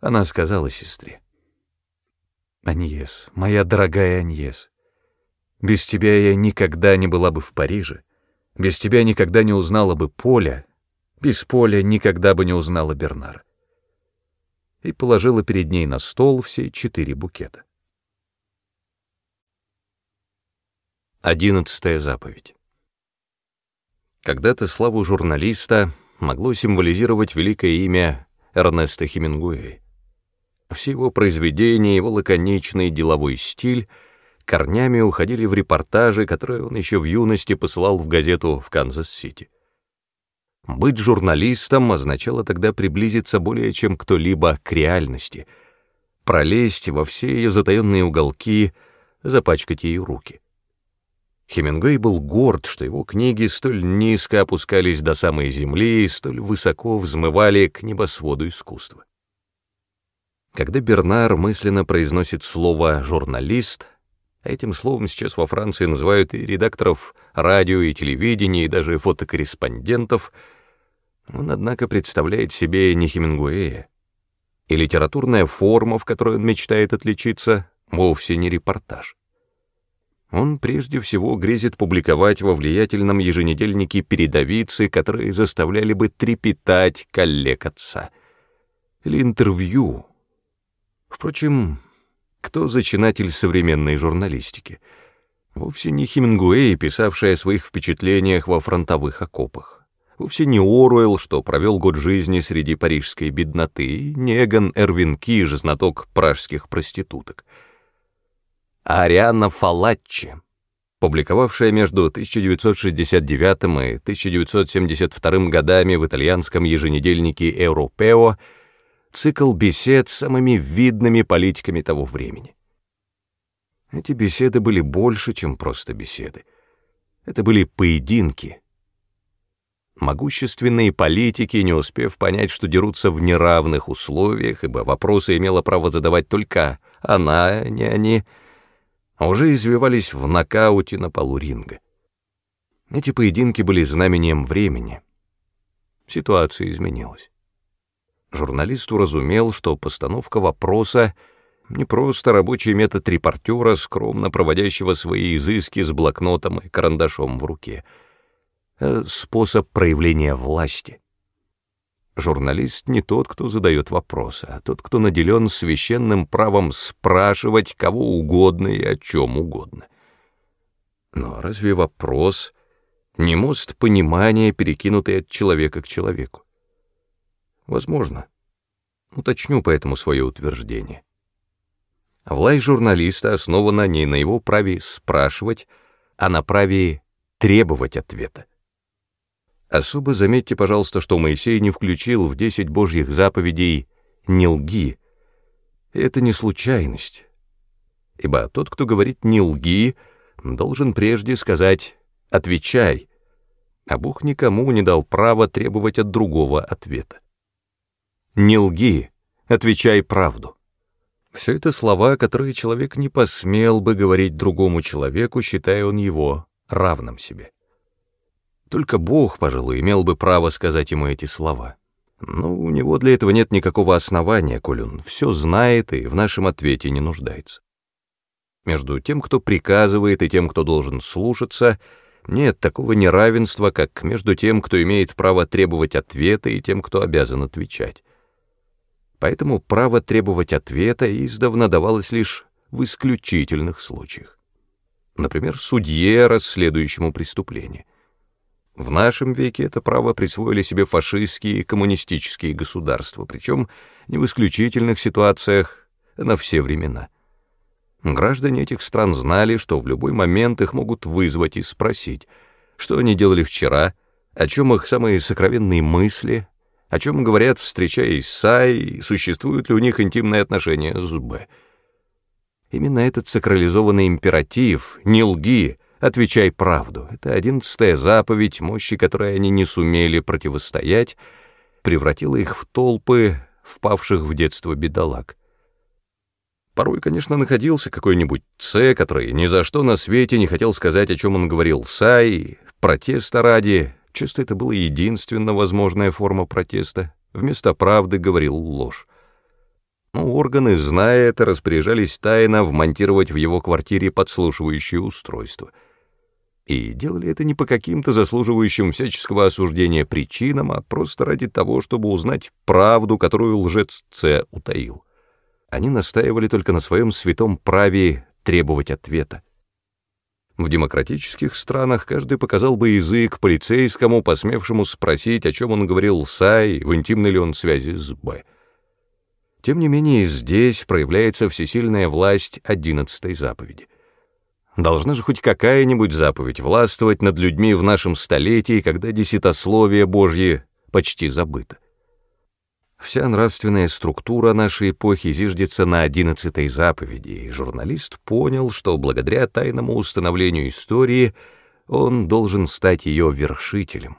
Она сказала сестре. «Аньес, моя дорогая Аньес, без тебя я никогда не была бы в Париже, без тебя никогда не узнала бы Поля, без Поля никогда бы не узнала Бернара». И положила перед ней на стол все четыре букета. Одиннадцатая заповедь. Когда-то славу журналиста могло символизировать великое имя Эрнеста Хемингуэя. Все его произведения, его лаконичный деловой стиль корнями уходили в репортажи, которые он еще в юности посылал в газету в Канзас-Сити. Быть журналистом означало тогда приблизиться более чем кто-либо к реальности, пролезть во все ее затаенные уголки, запачкать ей руки. Хемингуэй был горд, что его книги столь низко опускались до самой земли и столь высоко взмывали к небосводу искусства. Когда Бернар мысленно произносит слово «журналист», а этим словом сейчас во Франции называют и редакторов радио и телевидения, и даже фотокорреспондентов, он, однако, представляет себе не Хемингуэя. И литературная форма, в которой он мечтает отличиться, вовсе не репортаж. Он прежде всего грезит публиковать во влиятельном еженедельнике передовицы, которые заставляли бы трепетать коллег отца. Или интервью, Впрочем, кто зачинатель современной журналистики? Вовсе не Хемингуэй, писавший о своих впечатлениях во фронтовых окопах. Вовсе не Оруэлл, что провел год жизни среди парижской бедноты, не Эгон Эрвин Киж, знаток пражских проституток. А Арианна Фалаччи, публиковавшая между 1969 и 1972 годами в итальянском еженедельнике «Европео» цикл бесед с самыми видными политиками того времени. Эти беседы были больше, чем просто беседы. Это были поединки. Могущественные политики, не успев понять, что дерутся в неравных условиях, ибо вопросы имела право задавать только она, а не они, уже извивались в нокауте на полу ринга. Эти поединки были знамением времени. Ситуация изменилась. Журналист уразумел, что постановка вопроса — не просто рабочий метод репортера, скромно проводящего свои изыски с блокнотом и карандашом в руке, а способ проявления власти. Журналист не тот, кто задает вопросы, а тот, кто наделен священным правом спрашивать кого угодно и о чем угодно. Но разве вопрос не мост понимания, перекинутый от человека к человеку? Возможно. Уточню поэтому свое утверждение. Власть журналиста основана не на его праве спрашивать, а на праве требовать ответа. Особо заметьте, пожалуйста, что Моисей не включил в десять божьих заповедей «не лги». Это не случайность. Ибо тот, кто говорит «не лги», должен прежде сказать «отвечай», а Бог никому не дал права требовать от другого ответа. Не лги, отвечай правду. Все это слова, которые человек не посмел бы говорить другому человеку, считая он его равным себе. Только Бог, пожалуй, имел бы право сказать ему эти слова. Но у него для этого нет никакого основания, коль он все знает и в нашем ответе не нуждается. Между тем, кто приказывает, и тем, кто должен слушаться, нет такого неравенства, как между тем, кто имеет право требовать ответа, и тем, кто обязан отвечать поэтому право требовать ответа издавна давалось лишь в исключительных случаях. Например, судье, расследующему преступление. В нашем веке это право присвоили себе фашистские и коммунистические государства, причем не в исключительных ситуациях, а на все времена. Граждане этих стран знали, что в любой момент их могут вызвать и спросить, что они делали вчера, о чем их самые сокровенные мысли, о чем говорят, встречаясь с Ай, существуют ли у них интимные отношения с Б. Именно этот сакрализованный императив «не лги», «отвечай правду» — это одиннадцатая заповедь, мощи которой они не сумели противостоять, превратила их в толпы впавших в детство бедолаг. Порой, конечно, находился какой-нибудь Ц, который ни за что на свете не хотел сказать, о чем он говорил Сай, протеста ради, Часто это была единственно возможная форма протеста. Вместо правды говорил ложь. но органы, зная это, распоряжались тайно вмонтировать в его квартире подслушивающее устройство. И делали это не по каким-то заслуживающим всяческого осуждения причинам, а просто ради того, чтобы узнать правду, которую лжец Ц утаил. Они настаивали только на своем святом праве требовать ответа. В демократических странах каждый показал бы язык полицейскому, посмевшему спросить, о чем он говорил с А и в интимной ли он связи с Б. Тем не менее, здесь проявляется всесильная власть одиннадцатой заповеди. Должна же хоть какая-нибудь заповедь властвовать над людьми в нашем столетии, когда десятословие Божье почти забыто. Вся нравственная структура нашей эпохи зиждется на одиннадцатой заповеди, и журналист понял, что благодаря тайному установлению истории он должен стать ее вершителем,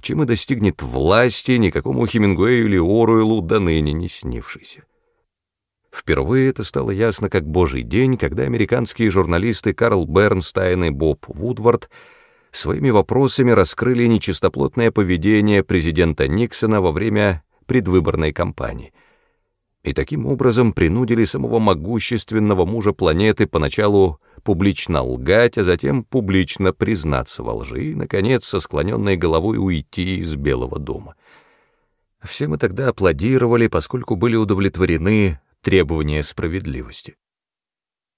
чем и достигнет власти никакому Хемингуэю или Оруэллу до ныне не снившейся. Впервые это стало ясно как божий день, когда американские журналисты Карл Бернстайн и Боб Вудвард своими вопросами раскрыли нечистоплотное поведение президента Никсона во время предвыборной кампании. И таким образом принудили самого могущественного мужа планеты поначалу публично лгать, а затем публично признаться во лжи и, наконец, со склоненной головой уйти из Белого дома. Все мы тогда аплодировали, поскольку были удовлетворены требования справедливости.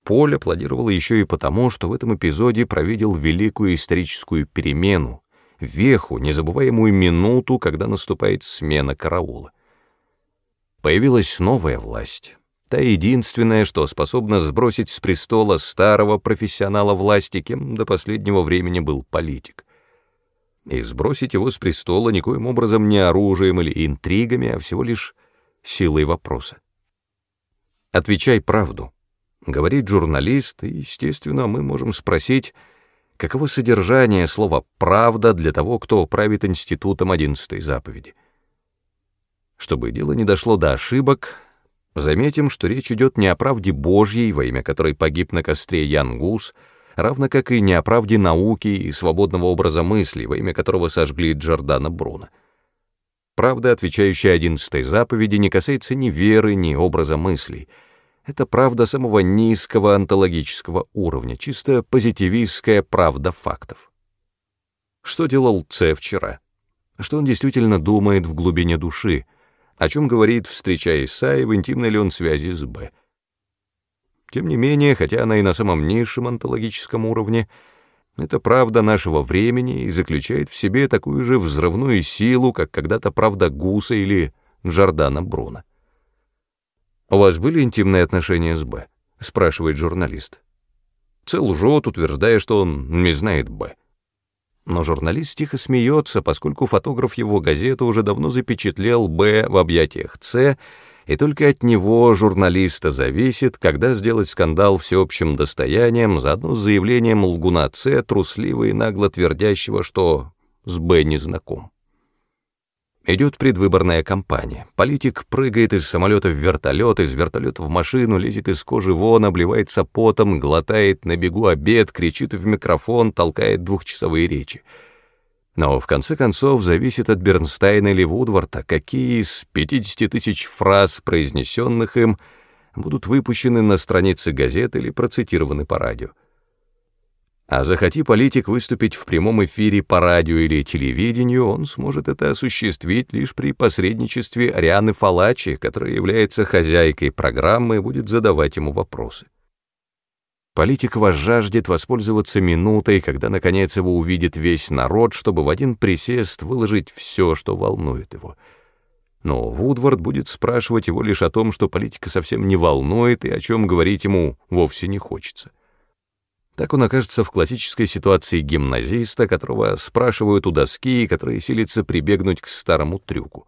Поль аплодировал еще и потому, что в этом эпизоде провидел великую историческую перемену, веху, незабываемую минуту, когда наступает смена караула. Появилась новая власть, та единственная, что способна сбросить с престола старого профессионала власти, кем до последнего времени был политик. И сбросить его с престола никоим образом не оружием или интригами, а всего лишь силой вопроса. «Отвечай правду», — говорит журналист, и, естественно, мы можем спросить, Каково содержание слова «правда» для того, кто правит институтом одиннадцатой заповеди? Чтобы дело не дошло до ошибок, заметим, что речь идет не о правде Божьей, во имя которой погиб на костре Ян Гус, равно как и не о правде науки и свободного образа мысли, во имя которого сожгли Джордана Бруно. Правда, отвечающая одиннадцатой заповеди, не касается ни веры, ни образа мыслей — это правда самого низкого онтологического уровня, чисто позитивистская правда фактов. Что делал Ц вчера? Что он действительно думает в глубине души? О чем говорит, встречаясь с Ай, в интимной ли он связи с Б? Тем не менее, хотя она и на самом низшем онтологическом уровне, это правда нашего времени и заключает в себе такую же взрывную силу, как когда-то правда Гуса или Джордана Бруна. «У вас были интимные отношения с Б?» — спрашивает журналист. Ц лжет, утверждая, что он не знает Б. Но журналист тихо смеется, поскольку фотограф его газеты уже давно запечатлел Б в объятиях С, и только от него, журналиста, зависит, когда сделать скандал всеобщим достоянием, заодно с заявлением лгуна С, трусливо и нагло твердящего, что с Б не знаком. Идет предвыборная кампания. Политик прыгает из самолета в вертолет, из вертолета в машину, лезет из кожи вон, обливается потом, глотает на бегу обед, кричит в микрофон, толкает двухчасовые речи. Но в конце концов зависит от Бернстайна или Вудварта, какие из 50 тысяч фраз, произнесенных им, будут выпущены на странице газеты или процитированы по радио. А захоти политик выступить в прямом эфире по радио или телевидению, он сможет это осуществить лишь при посредничестве Арианы Фалачи, которая является хозяйкой программы и будет задавать ему вопросы. Политик возжаждет воспользоваться минутой, когда наконец его увидит весь народ, чтобы в один присест выложить все, что волнует его. Но Вудвард будет спрашивать его лишь о том, что политика совсем не волнует и о чем говорить ему вовсе не хочется. Так он окажется в классической ситуации гимназиста, которого спрашивают у доски и который силится прибегнуть к старому трюку.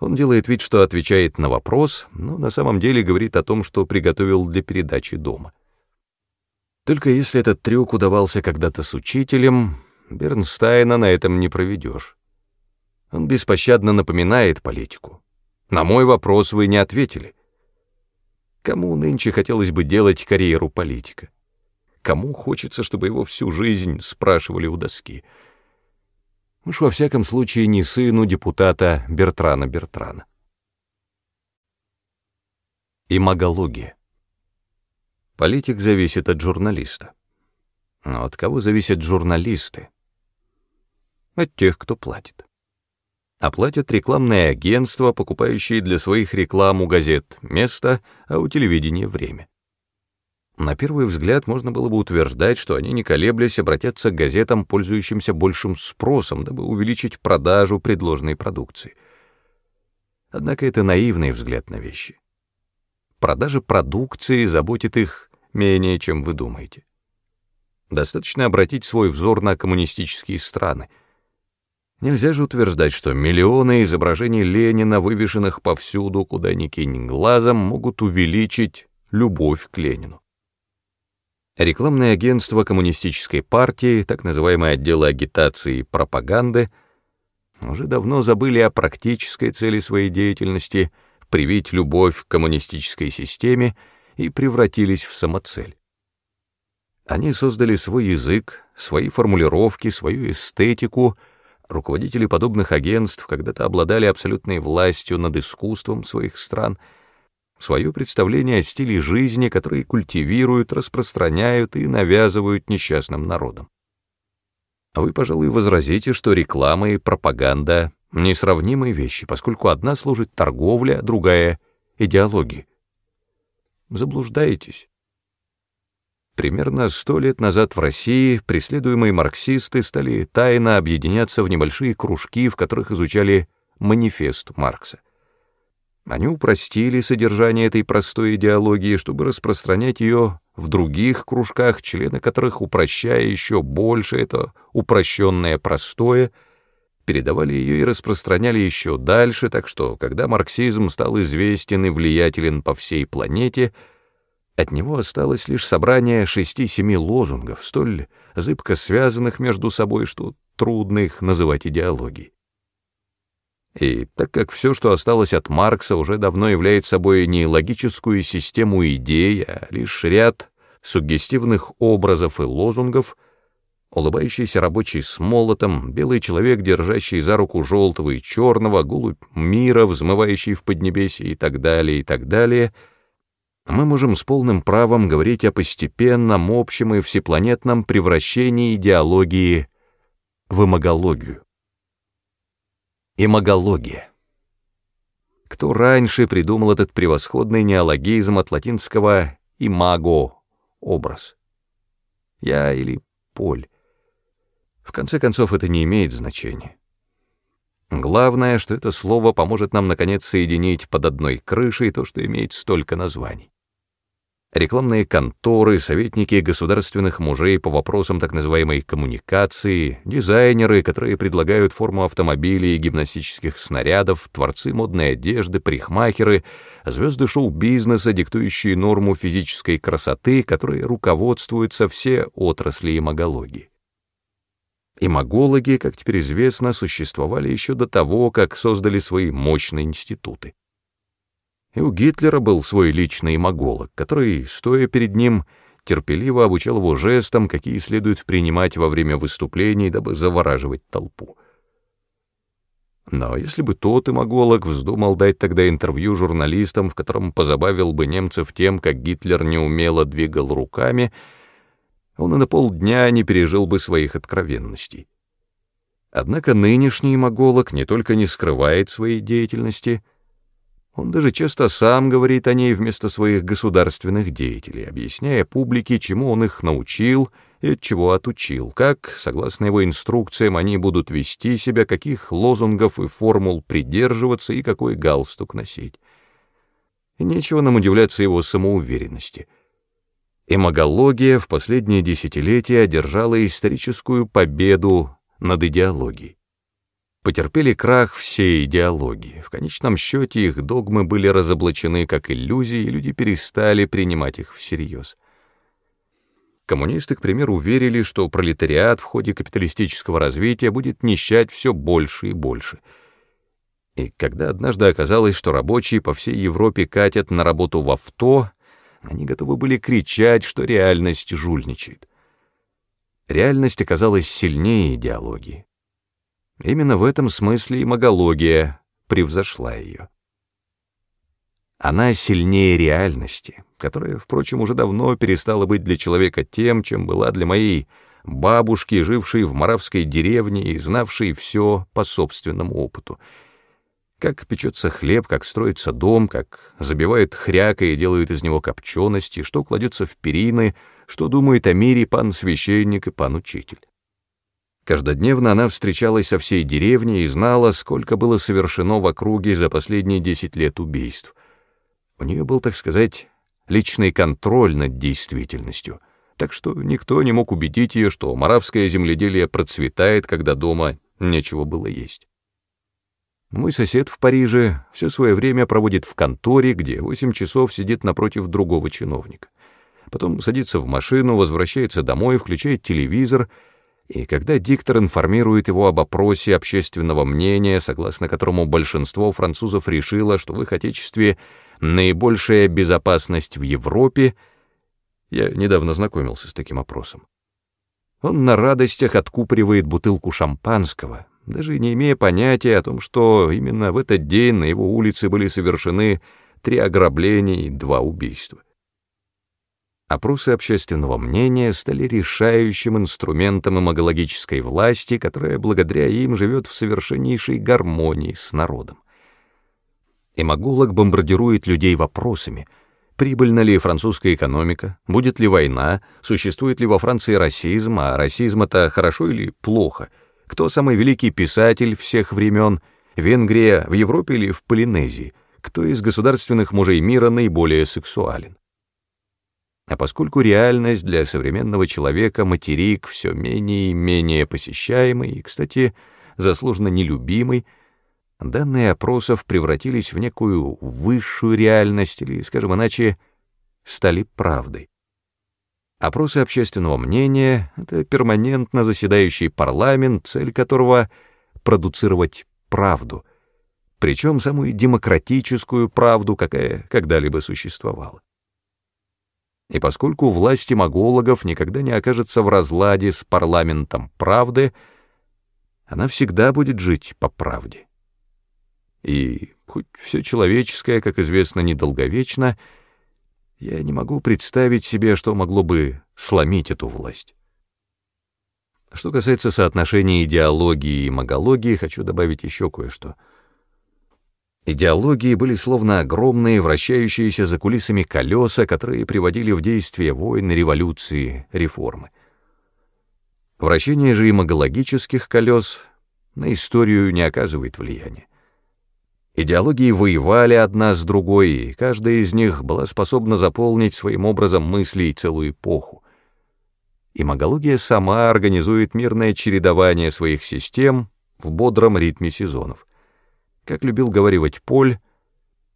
Он делает вид, что отвечает на вопрос, но на самом деле говорит о том, что приготовил для передачи дома. Только если этот трюк удавался когда-то с учителем, Бернстайна на этом не проведешь. Он беспощадно напоминает политику. На мой вопрос вы не ответили. Кому нынче хотелось бы делать карьеру политика? Кому хочется, чтобы его всю жизнь спрашивали у доски? Уж во всяком случае не сыну депутата Бертрана Бертрана. Имагология. Политик зависит от журналиста. Но от кого зависят журналисты? От тех, кто платит. А платят рекламные агентства, покупающие для своих реклам у газет место, а у телевидения время. На первый взгляд можно было бы утверждать, что они, не колеблясь, обратятся к газетам, пользующимся большим спросом, дабы увеличить продажу предложенной продукции. Однако это наивный взгляд на вещи. Продажа продукции заботит их менее, чем вы думаете. Достаточно обратить свой взор на коммунистические страны. Нельзя же утверждать, что миллионы изображений Ленина, вывешенных повсюду, куда ни кинь глазом, могут увеличить любовь к Ленину. Рекламные агентства коммунистической партии, так называемые отделы агитации и пропаганды, уже давно забыли о практической цели своей деятельности — привить любовь к коммунистической системе и превратились в самоцель. Они создали свой язык, свои формулировки, свою эстетику. Руководители подобных агентств когда-то обладали абсолютной властью над искусством своих стран, свое представление о стиле жизни, который культивируют, распространяют и навязывают несчастным народам. Вы, пожалуй, возразите, что реклама и пропаганда Несравнимые вещи, поскольку одна служит торговле, а другая — идеологии. Заблуждаетесь. Примерно сто лет назад в России преследуемые марксисты стали тайно объединяться в небольшие кружки, в которых изучали манифест Маркса. Они упростили содержание этой простой идеологии, чтобы распространять ее в других кружках, члены которых, упрощая еще больше это упрощенное простое, — передавали ее и распространяли еще дальше, так что, когда марксизм стал известен и влиятелен по всей планете, от него осталось лишь собрание шести-семи лозунгов, столь зыбко связанных между собой, что трудно их называть идеологией. И так как все, что осталось от Маркса, уже давно является собой не логическую систему идей, а лишь ряд суггестивных образов и лозунгов — улыбающийся рабочий с молотом, белый человек, держащий за руку желтого и черного, голубь мира, взмывающий в поднебесье и так далее, и так далее, мы можем с полным правом говорить о постепенном, общем и всепланетном превращении идеологии в имагологию. Имагология. Кто раньше придумал этот превосходный неологизм от латинского «имаго» — образ? Я или Поль? В конце концов, это не имеет значения. Главное, что это слово поможет нам, наконец, соединить под одной крышей то, что имеет столько названий. Рекламные конторы, советники государственных мужей по вопросам так называемой коммуникации, дизайнеры, которые предлагают форму автомобилей и гимнастических снарядов, творцы модной одежды, парикмахеры, звезды шоу-бизнеса, диктующие норму физической красоты, которые руководствуются все отрасли имагологии. Имагологи, как теперь известно, существовали еще до того, как создали свои мощные институты. И у Гитлера был свой личный имаголог, который, стоя перед ним, терпеливо обучал его жестам, какие следует принимать во время выступлений, дабы завораживать толпу. Но если бы тот имаголог вздумал дать тогда интервью журналистам, в котором позабавил бы немцев тем, как Гитлер неумело двигал руками — он и на полдня не пережил бы своих откровенностей. Однако нынешний моголог не только не скрывает своей деятельности, он даже часто сам говорит о ней вместо своих государственных деятелей, объясняя публике, чему он их научил и от чего отучил, как, согласно его инструкциям, они будут вести себя, каких лозунгов и формул придерживаться и какой галстук носить. Нечего нам удивляться его самоуверенности — Эмагология в последние десятилетия одержала историческую победу над идеологией. Потерпели крах все идеологии. В конечном счете их догмы были разоблачены как иллюзии, и люди перестали принимать их всерьез. Коммунисты, к примеру, верили, что пролетариат в ходе капиталистического развития будет нищать все больше и больше. И когда однажды оказалось, что рабочие по всей Европе катят на работу в авто, они готовы были кричать, что реальность жульничает. Реальность оказалась сильнее идеологии. Именно в этом смысле и магология превзошла ее. Она сильнее реальности, которая, впрочем, уже давно перестала быть для человека тем, чем была для моей бабушки, жившей в маравской деревне и знавшей все по собственному опыту. Как печется хлеб, как строится дом, как забивают хряка и делают из него копчености, что кладется в перины, что думает о мире пан священник и пан учитель. Каждодневно она встречалась со всей деревней и знала, сколько было совершено в округе за последние десять лет убийств. У нее был, так сказать, личный контроль над действительностью, так что никто не мог убедить ее, что маравское земледелие процветает, когда дома нечего было есть. Мой сосед в Париже все свое время проводит в конторе, где 8 часов сидит напротив другого чиновника. Потом садится в машину, возвращается домой, включает телевизор, и когда диктор информирует его об опросе общественного мнения, согласно которому большинство французов решило, что в их отечестве наибольшая безопасность в Европе, я недавно знакомился с таким опросом. Он на радостях откупоривает бутылку шампанского, даже не имея понятия о том, что именно в этот день на его улице были совершены три ограбления и два убийства. Опросы общественного мнения стали решающим инструментом имагологической власти, которая благодаря им живет в совершеннейшей гармонии с народом. Имаголог бомбардирует людей вопросами — прибыльна ли французская экономика, будет ли война, существует ли во Франции расизм, а расизм это хорошо или плохо — кто самый великий писатель всех времен, Венгрия в Европе или в Полинезии, кто из государственных мужей мира наиболее сексуален. А поскольку реальность для современного человека материк все менее и менее посещаемый и, кстати, заслуженно нелюбимый, данные опросов превратились в некую высшую реальность или, скажем иначе, стали правдой. Опросы общественного мнения — это перманентно заседающий парламент, цель которого — продуцировать правду, причем самую демократическую правду, какая когда-либо существовала. И поскольку власть имагологов никогда не окажется в разладе с парламентом правды, она всегда будет жить по правде. И хоть все человеческое, как известно, недолговечно — я не могу представить себе, что могло бы сломить эту власть. Что касается соотношения идеологии и магологии, хочу добавить еще кое-что. Идеологии были словно огромные, вращающиеся за кулисами колеса, которые приводили в действие войны, революции, реформы. Вращение же имагологических колес на историю не оказывает влияния. Идеологии воевали одна с другой, и каждая из них была способна заполнить своим образом мыслей целую эпоху. Имагология сама организует мирное чередование своих систем в бодром ритме сезонов. Как любил говаривать Поль,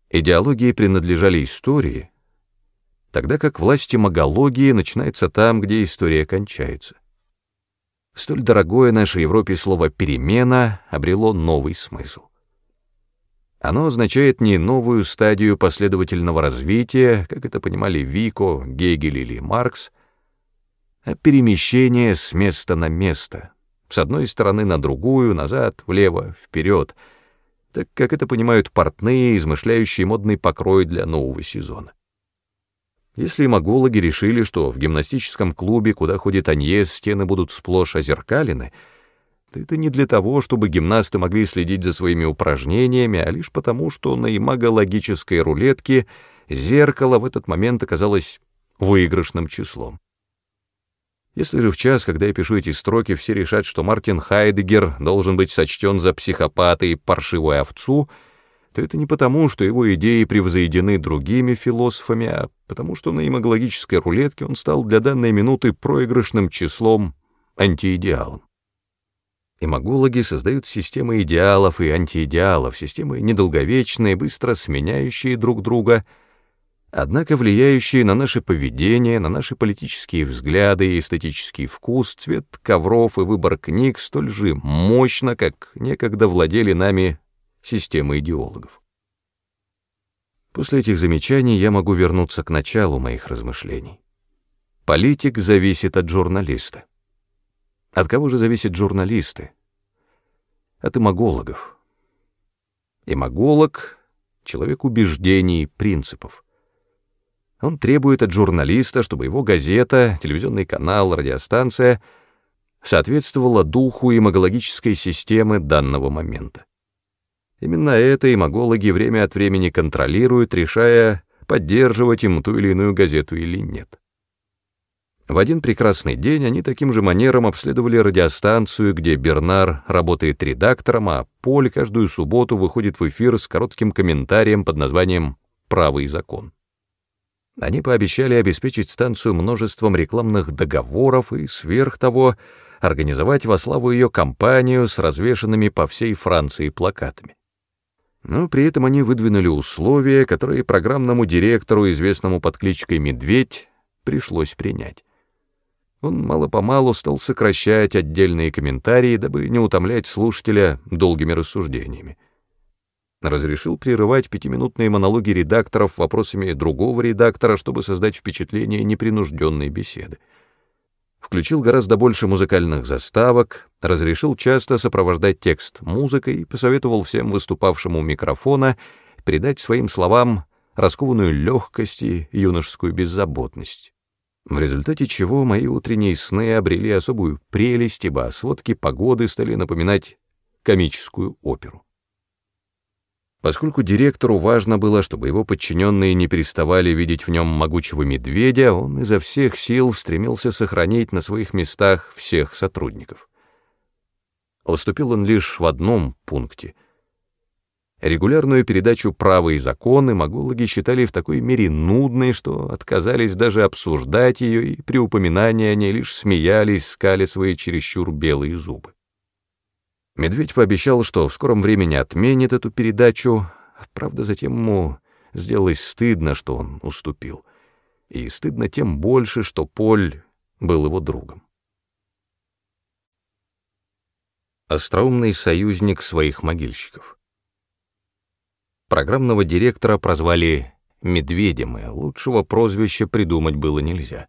идеологии принадлежали истории, тогда как власть имагологии начинается там, где история кончается. Столь дорогое нашей Европе слово «перемена» обрело новый смысл. Оно означает не новую стадию последовательного развития, как это понимали Вико, Гегель или Маркс, а перемещение с места на место, с одной стороны на другую, назад, влево, вперед, так как это понимают портные, измышляющие модный покрой для нового сезона. Если магологи решили, что в гимнастическом клубе, куда ходит Аньес, стены будут сплошь озеркалены — это не для того, чтобы гимнасты могли следить за своими упражнениями, а лишь потому, что на имагологической рулетке зеркало в этот момент оказалось выигрышным числом. Если же в час, когда я пишу эти строки, все решат, что Мартин Хайдегер должен быть сочтен за психопата и паршивую овцу, то это не потому, что его идеи превзойдены другими философами, а потому что на имагологической рулетке он стал для данной минуты проигрышным числом, антиидеалом. Имагологи создают системы идеалов и антиидеалов, системы недолговечные, быстро сменяющие друг друга, однако влияющие на наше поведение, на наши политические взгляды и эстетический вкус, цвет ковров и выбор книг столь же мощно, как некогда владели нами системы идеологов. После этих замечаний я могу вернуться к началу моих размышлений. Политик зависит от журналиста. От кого же зависят журналисты? От имагологов. Имаголог человек убеждений, принципов. Он требует от журналиста, чтобы его газета, телевизионный канал, радиостанция соответствовала духу имагологической системы данного момента. Именно это имагологи время от времени контролируют, решая, поддерживать им ту или иную газету или нет. В один прекрасный день они таким же манером обследовали радиостанцию, где Бернар работает редактором, а Поль каждую субботу выходит в эфир с коротким комментарием под названием «Правый закон». Они пообещали обеспечить станцию множеством рекламных договоров и, сверх того, организовать во славу ее кампанию с развешанными по всей Франции плакатами. Но при этом они выдвинули условия, которые программному директору, известному под кличкой «Медведь», пришлось принять. Он мало-помалу стал сокращать отдельные комментарии, дабы не утомлять слушателя долгими рассуждениями. Разрешил прерывать пятиминутные монологи редакторов вопросами другого редактора, чтобы создать впечатление непринужденной беседы. Включил гораздо больше музыкальных заставок, разрешил часто сопровождать текст музыкой и посоветовал всем выступавшим у микрофона придать своим словам раскованную легкость и юношескую беззаботность в результате чего мои утренние сны обрели особую прелесть, ибо сводки погоды стали напоминать комическую оперу. Поскольку директору важно было, чтобы его подчиненные не переставали видеть в нем могучего медведя, он изо всех сил стремился сохранить на своих местах всех сотрудников. Уступил он лишь в одном пункте — Регулярную передачу «Право и законы» могологи считали в такой мере нудной, что отказались даже обсуждать ее, и при упоминании о ней лишь смеялись, скали свои чересчур белые зубы. Медведь пообещал, что в скором времени отменит эту передачу, правда, затем ему сделалось стыдно, что он уступил, и стыдно тем больше, что Поль был его другом. Остроумный союзник своих могильщиков — Программного директора прозвали «Медведем», и лучшего прозвища придумать было нельзя.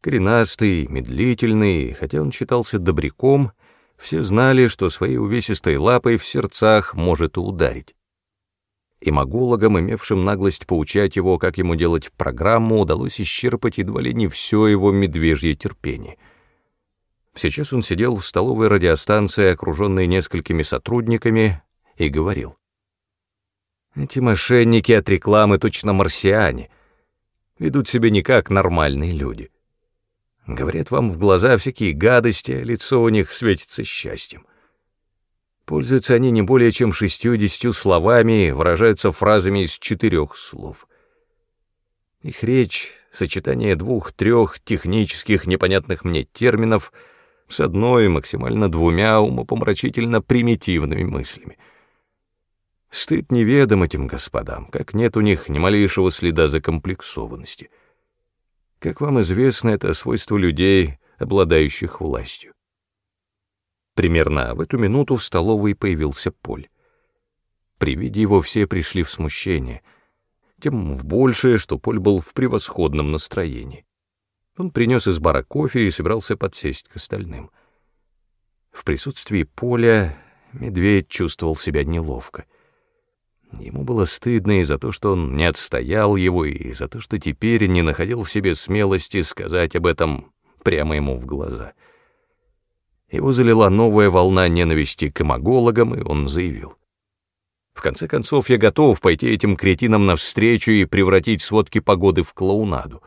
Коренастый, медлительный, хотя он считался добряком, все знали, что своей увесистой лапой в сердцах может и ударить. Имагологам, имевшим наглость поучать его, как ему делать программу, удалось исчерпать едва ли не все его медвежье терпение. Сейчас он сидел в столовой радиостанции, окруженной несколькими сотрудниками, и говорил. Эти мошенники от рекламы точно марсиане. Ведут себя не как нормальные люди. Говорят вам в глаза всякие гадости, а лицо у них светится счастьем. Пользуются они не более чем шестью-десятью словами, выражаются фразами из четырех слов. Их речь — сочетание двух-трех технических непонятных мне терминов с одной, максимально двумя умопомрачительно примитивными мыслями — Стыд неведом этим господам, как нет у них ни малейшего следа закомплексованности. Как вам известно, это свойство людей, обладающих властью. Примерно в эту минуту в столовой появился Поль. При виде его все пришли в смущение, тем в большее, что Поль был в превосходном настроении. Он принес из бара кофе и собирался подсесть к остальным. В присутствии Поля медведь чувствовал себя неловко — Ему было стыдно и за то, что он не отстоял его, и за то, что теперь не находил в себе смелости сказать об этом прямо ему в глаза. Его залила новая волна ненависти к эмагологам, и он заявил. В конце концов, я готов пойти этим кретинам навстречу и превратить сводки погоды в клоунаду.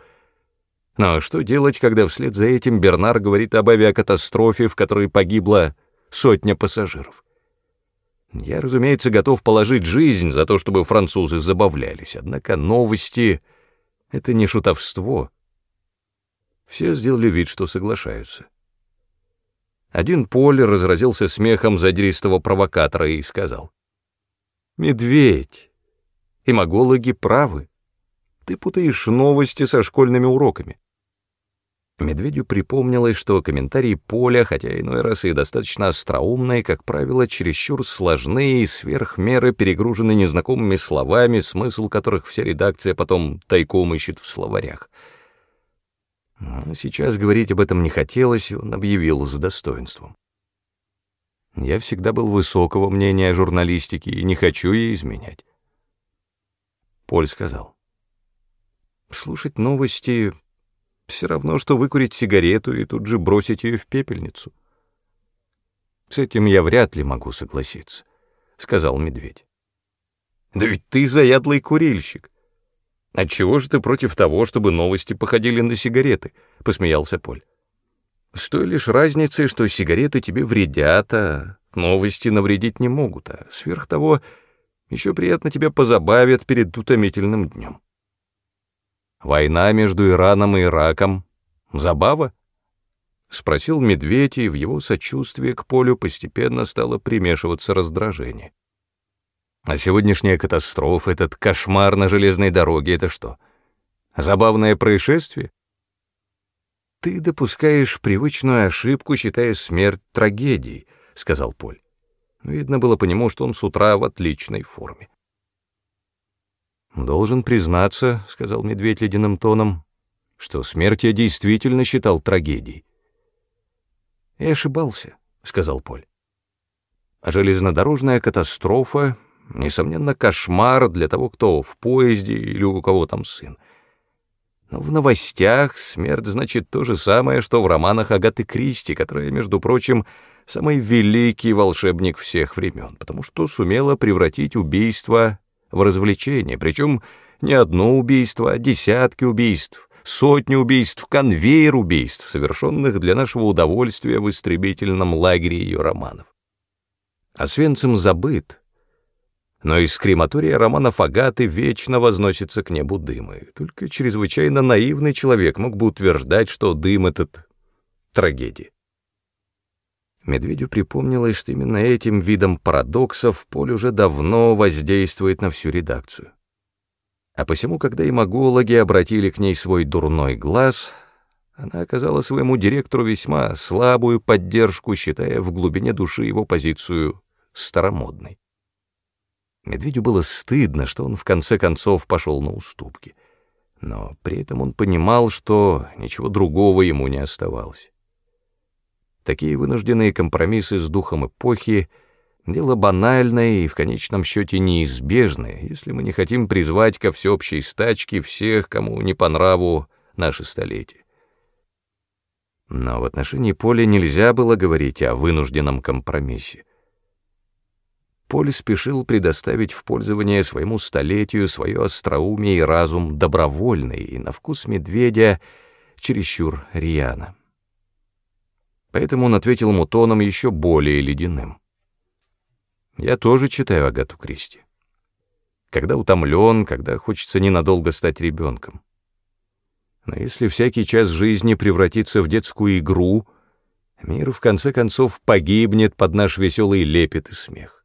Но что делать, когда вслед за этим Бернар говорит об авиакатастрофе, в которой погибла сотня пассажиров? Я, разумеется, готов положить жизнь за то, чтобы французы забавлялись, однако новости — это не шутовство. Все сделали вид, что соглашаются. Один Поль разразился смехом задиристого провокатора и сказал. «Медведь, имагологи правы. Ты путаешь новости со школьными уроками. Медведю припомнилось, что комментарии Поля, хотя иной раз и достаточно остроумные, как правило, чересчур сложные и сверх меры перегружены незнакомыми словами, смысл которых вся редакция потом тайком ищет в словарях. Но сейчас говорить об этом не хотелось, и он объявил с достоинством. Я всегда был высокого мнения о журналистике и не хочу ей изменять. Поль сказал. Слушать новости все равно, что выкурить сигарету и тут же бросить ее в пепельницу. С этим я вряд ли могу согласиться, сказал медведь. Да ведь ты заядлый курильщик. Отчего же ты против того, чтобы новости походили на сигареты? посмеялся Поль. С той лишь разницей, что сигареты тебе вредят, а новости навредить не могут, а сверх того еще приятно тебя позабавят перед утомительным днем. Война между Ираном и Ираком — забава? Спросил медведь, и в его сочувствии к полю постепенно стало примешиваться раздражение. А сегодняшняя катастрофа, этот кошмар на железной дороге — это что? Забавное происшествие? Ты допускаешь привычную ошибку, считая смерть трагедией, — сказал Поль. Видно было по нему, что он с утра в отличной форме. «Должен признаться», — сказал медведь ледяным тоном, — «что смерть я действительно считал трагедией». «Я ошибался», — сказал Поль. «Железнодорожная катастрофа, несомненно, кошмар для того, кто в поезде или у кого там сын. Но в новостях смерть значит то же самое, что в романах Агаты Кристи, которая, между прочим, самый великий волшебник всех времен, потому что сумела превратить убийство в развлечение, причем не одно убийство, а десятки убийств, сотни убийств, конвейер убийств, совершенных для нашего удовольствия в истребительном лагере ее романов. А Свенцем забыт, но из крематория романов Агаты вечно возносится к небу дымы. Только чрезвычайно наивный человек мог бы утверждать, что дым этот — трагедия. Медведю припомнилось, что именно этим видом парадоксов Поль уже давно воздействует на всю редакцию. А посему, когда имагологи обратили к ней свой дурной глаз, она оказала своему директору весьма слабую поддержку, считая в глубине души его позицию старомодной. Медведю было стыдно, что он в конце концов пошел на уступки, но при этом он понимал, что ничего другого ему не оставалось. Такие вынужденные компромиссы с духом эпохи — дело банальное и в конечном счете неизбежное, если мы не хотим призвать ко всеобщей стачке всех, кому не по нраву наше столетие. Но в отношении Поля нельзя было говорить о вынужденном компромиссе. Поль спешил предоставить в пользование своему столетию свое остроумие и разум добровольный и на вкус медведя чересчур рьяно. Поэтому он ответил ему тоном еще более ледяным. «Я тоже читаю Агату Кристи. Когда утомлен, когда хочется ненадолго стать ребенком. Но если всякий час жизни превратится в детскую игру, мир в конце концов погибнет под наш веселый лепет и смех.